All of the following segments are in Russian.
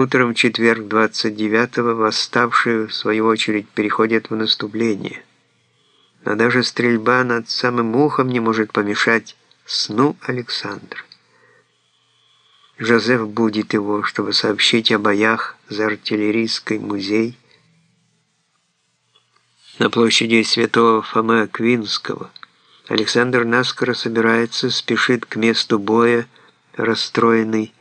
Утром четверг 29-го восставшие, в свою очередь, переходят в наступление. Но даже стрельба над самым ухом не может помешать сну Александра. Жозеф будет его, чтобы сообщить о боях за артиллерийский музей на площади Святого Фомы Аквинского. Александр наскоро собирается, спешит к месту боя, расстроенный.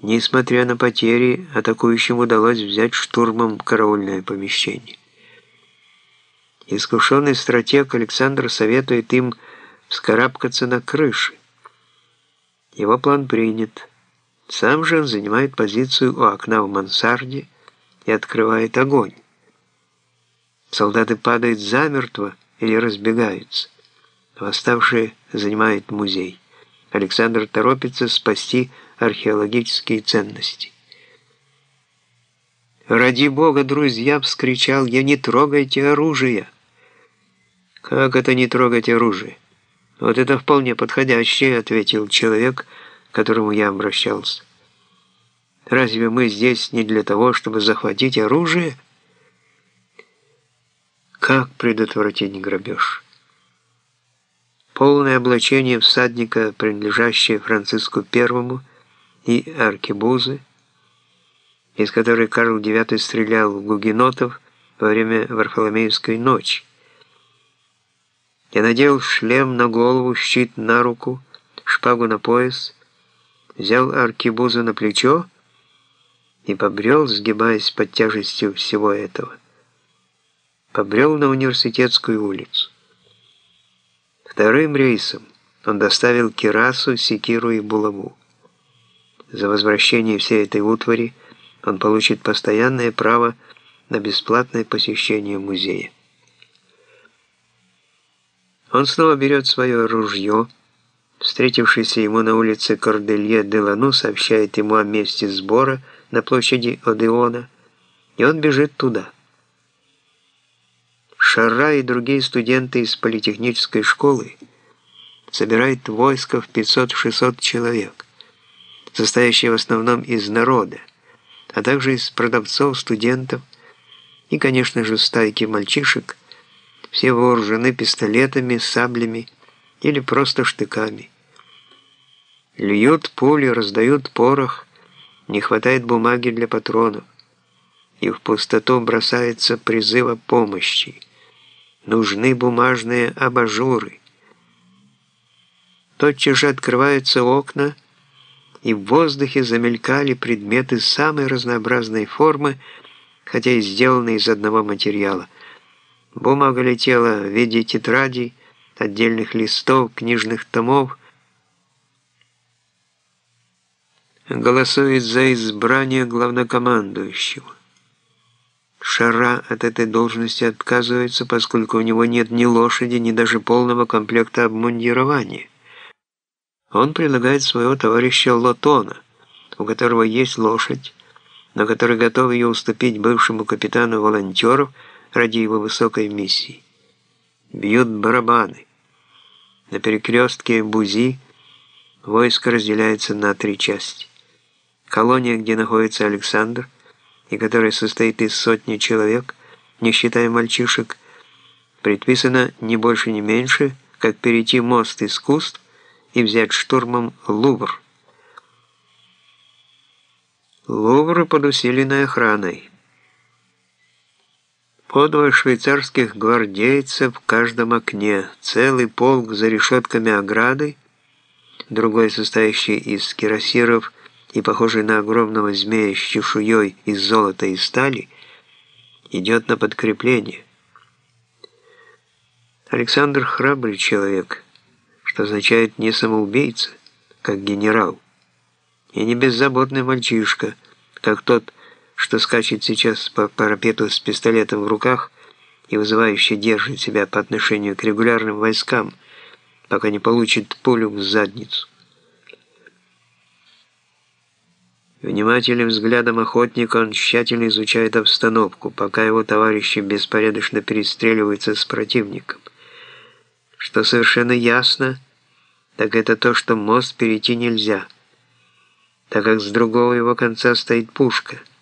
Несмотря на потери, атакующим удалось взять штурмом караульное помещение. Искушенный стратег Александр советует им вскарабкаться на крыши. Его план принят. Сам же он занимает позицию у окна в мансарде и открывает огонь. Солдаты падают замертво или разбегаются. Восставшие занимают музей. Александр торопится спасти археологические ценности. «Ради Бога, друзья!» — вскричал я, «не трогайте оружие!» «Как это не трогать оружие?» «Вот это вполне подходящее», — ответил человек, к которому я обращался. «Разве мы здесь не для того, чтобы захватить оружие?» Как предотвратить грабеж? Полное облачение всадника, принадлежащее Франциску I и аркебузы, из которой Карл IX стрелял в гугенотов во время Варфоломеевской ночи. Я надел шлем на голову, щит на руку, шпагу на пояс, взял аркебузу на плечо и побрел, сгибаясь под тяжестью всего этого. Побрел на университетскую улицу. Вторым рейсом он доставил кирасу, секиру и булаву. За возвращение всей этой утвари он получит постоянное право на бесплатное посещение музея. Он снова берет свое ружье. Встретившийся ему на улице Корделье де Лану сообщает ему о месте сбора на площади Одеона, и он бежит туда. Шара и другие студенты из политехнической школы собирают войско в 500-600 человек, состоящее в основном из народа, а также из продавцов, студентов и, конечно же, стайки мальчишек, все вооружены пистолетами, саблями или просто штыками. Льют пули, раздают порох, не хватает бумаги для патронов. И в пустоту бросается призыв о помощи. Нужны бумажные абажуры. Тотчас же открываются окна, и в воздухе замелькали предметы самой разнообразной формы, хотя и сделанные из одного материала – Бумага летела в виде тетрадей, отдельных листов, книжных томов. Голосует за избрание главнокомандующего. Шара от этой должности отказывается, поскольку у него нет ни лошади, ни даже полного комплекта обмундирования. Он предлагает своего товарища Лотона, у которого есть лошадь, но который готов ее уступить бывшему капитану волонтеров, ради его высокой миссии. Бьют барабаны. На перекрестке Бузи войско разделяется на три части. Колония, где находится Александр, и которая состоит из сотни человек, не считая мальчишек, предписано не больше, не меньше, как перейти мост искусств и взять штурмом Лувр. Лувр под усиленной охраной. По двое швейцарских гвардейцев в каждом окне, целый полк за решетками ограды, другой состоящий из кирасиров и похожий на огромного змея с чешуей из золота и стали, идет на подкрепление. Александр храбрый человек, что означает не самоубийца, как генерал, и не беззаботный мальчишка, как тот, что скачет сейчас по парапету с пистолетом в руках и вызывающе держит себя по отношению к регулярным войскам, пока не получит пулю в задницу. Внимательным взглядом охотника он тщательно изучает обстановку, пока его товарищи беспорядочно перестреливаются с противником. Что совершенно ясно, так это то, что мост перейти нельзя – так как с другого его конца стоит пушка –